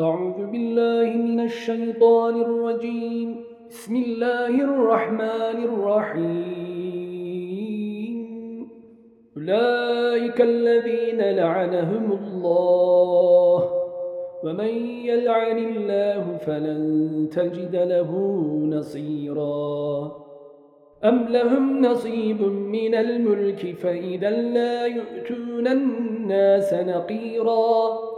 أعوذ بالله من الشيطان الرجيم. بسم الله الرحمن الرحيم. أولئك الذين لعنهم الله. ومن يلعن الله فلن تجد له نصيرا. أم لهم نصيب من الملك فإذا لا يؤتون الناس نقيراً.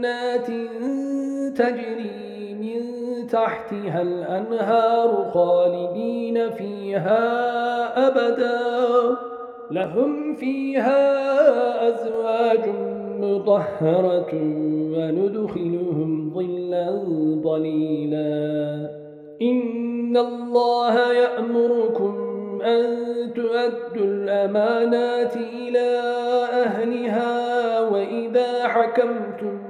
جنات تجري من تحتها الأنهار خالدين فيها أبدا. لهم فيها أزواج مطهرة وندخلهم ظلا ظليلا. إن الله يأمركم أن تؤدوا الأمانات إلى أهلها وإذا حكمتم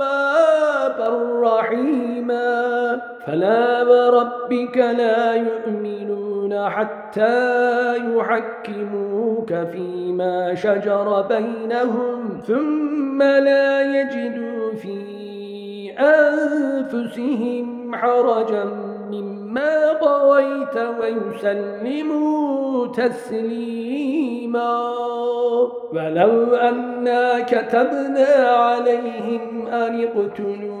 رحيما. فلا وربك لا يؤمنون حتى يحكموك فيما شجر بينهم ثم لا يجدوا في أنفسهم حرجا مما قويت ويسلموا تسليما. ولو أنا كتبنا عليهم أن اقتلوا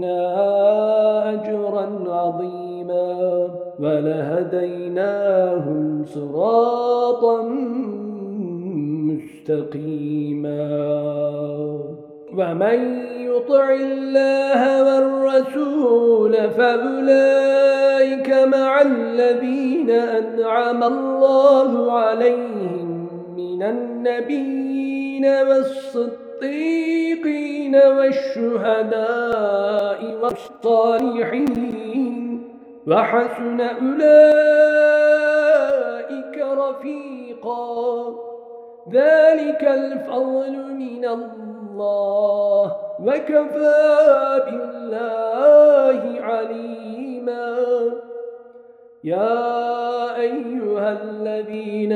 لدنا أجرا عظيما ولهديناهم صراطا مستقيما ومن يطع الله والرسول فأولئك مع الذين أنعم الله عليهم من النبيين والصديقين والشهداء والصالحين وحسن أولئك رفيقا. ذلك الفضل من الله وكفى بالله عليما. يا أيها الذين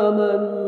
آمنوا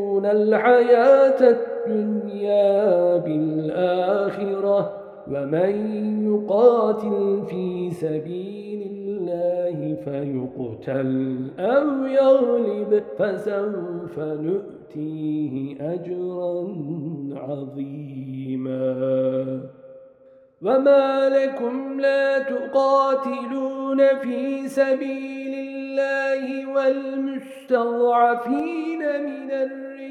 الحياة الدنيا بالآخرة ومن يقاتل في سبيل الله فيقتل أو يغلب فسوف نؤتيه أجرا عظيما. وما لكم لا تقاتلون في سبيل الله والمستضعفين من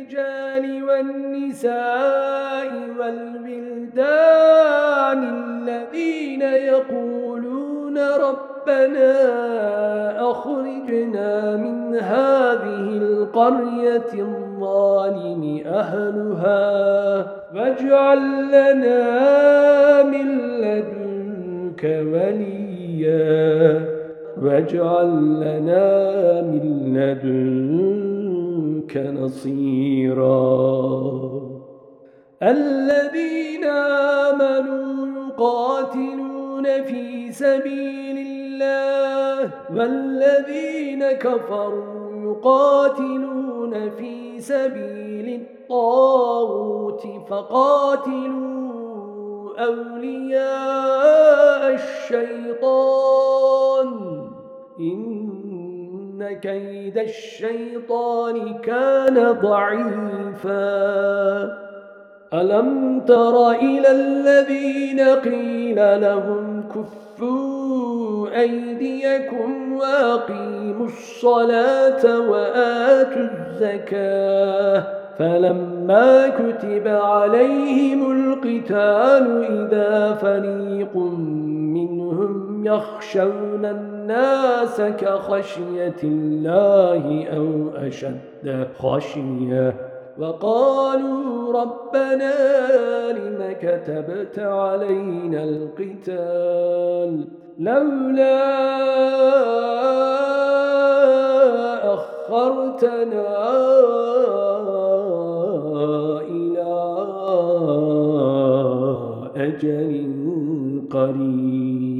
الرجال والنساء والبلدان الذين يقولون ربنا أخرجنا من هذه القرية الظالم أهلها واجعل لنا من لدنك وليا واجعل لنا من لدنك نصيرا. الذين آمنوا يقاتلون في سبيل الله والذين كفروا يقاتلون في سبيل الطاغوت فقاتلوا أولياء الشيطان. كيد الشيطان كان ضعيفا. ألم تر إلى الذين قيل لهم كفوا أيديكم وأقيموا الصلاة وآتوا الزكاة. فلما كتب عليهم القتال إذا فريق يخشون الناس كخشية الله أو أشد خشية. وقالوا ربنا لم كتبت علينا القتال لولا أخرتنا أجل قريب.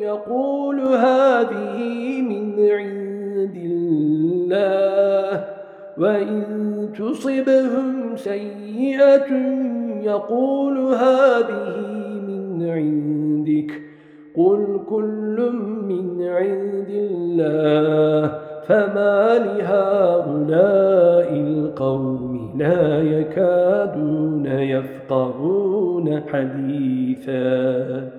يقول هذه من عند الله وإن تصبهم سيئة يقول هذه من عندك. قل كل من عند الله فما لهؤلاء القوم لا يكادون يفقهون حديثا.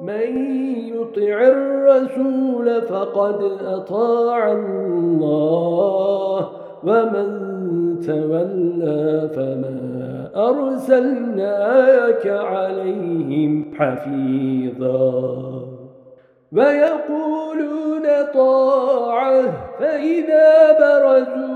من يطع الرسول فقد أطاع الله ومن تولى فما أرسلناك عليهم حفيظا. ويقولون طاعة فإذا برزوا